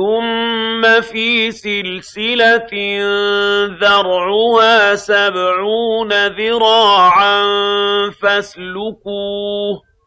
ثم في سلسلة ذرعها سبعون ذراعا فاسلكوه